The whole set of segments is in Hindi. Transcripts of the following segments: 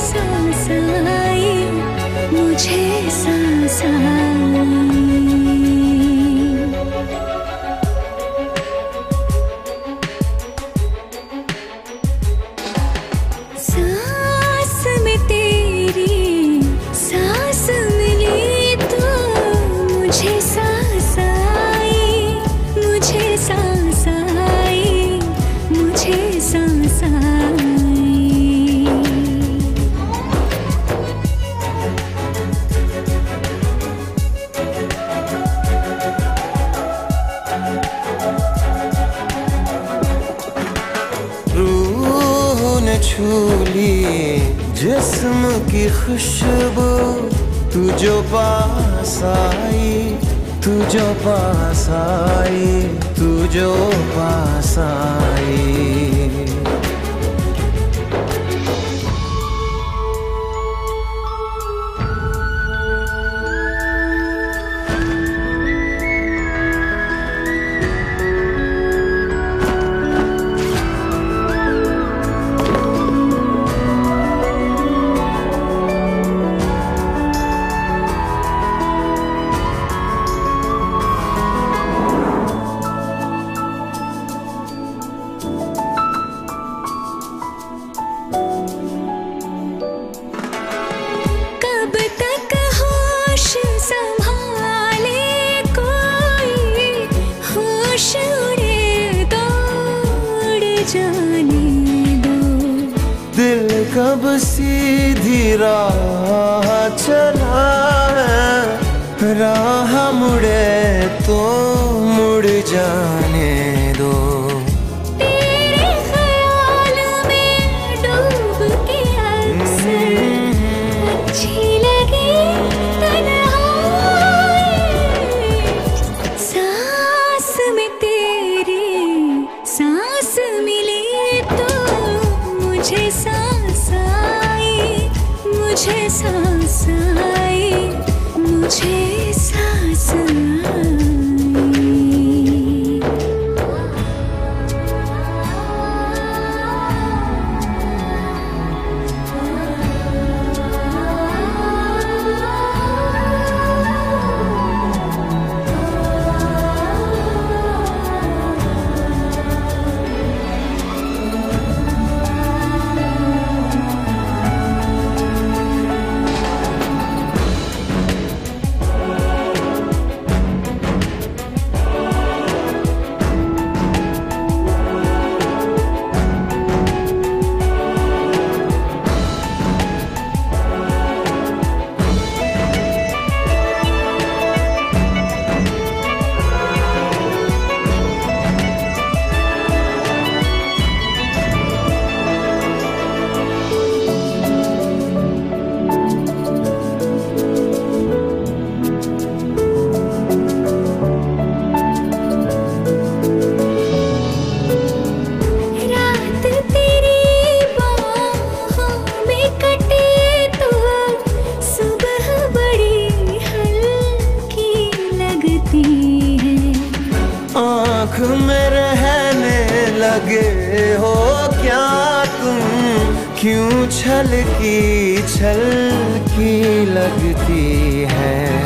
सांस आई मुझे सांस आई। छू जिसम की खुशबू, तू जो पास आई, तू जो पास आई, तू जो पास आई। जाने दो। दिल कब सीधी राह चला है? राह मुड़े तो मुड़ जाने そ。लगे हो क्या तुम? क्यों छल की छल की लगती है?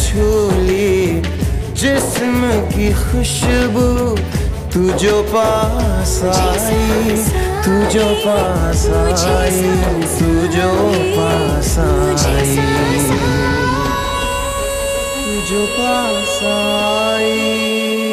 छू ली जिस्म की खुशबू, तू जो पास आई, तू जो पास आई, तू जो पास आई। तू जो पास आई।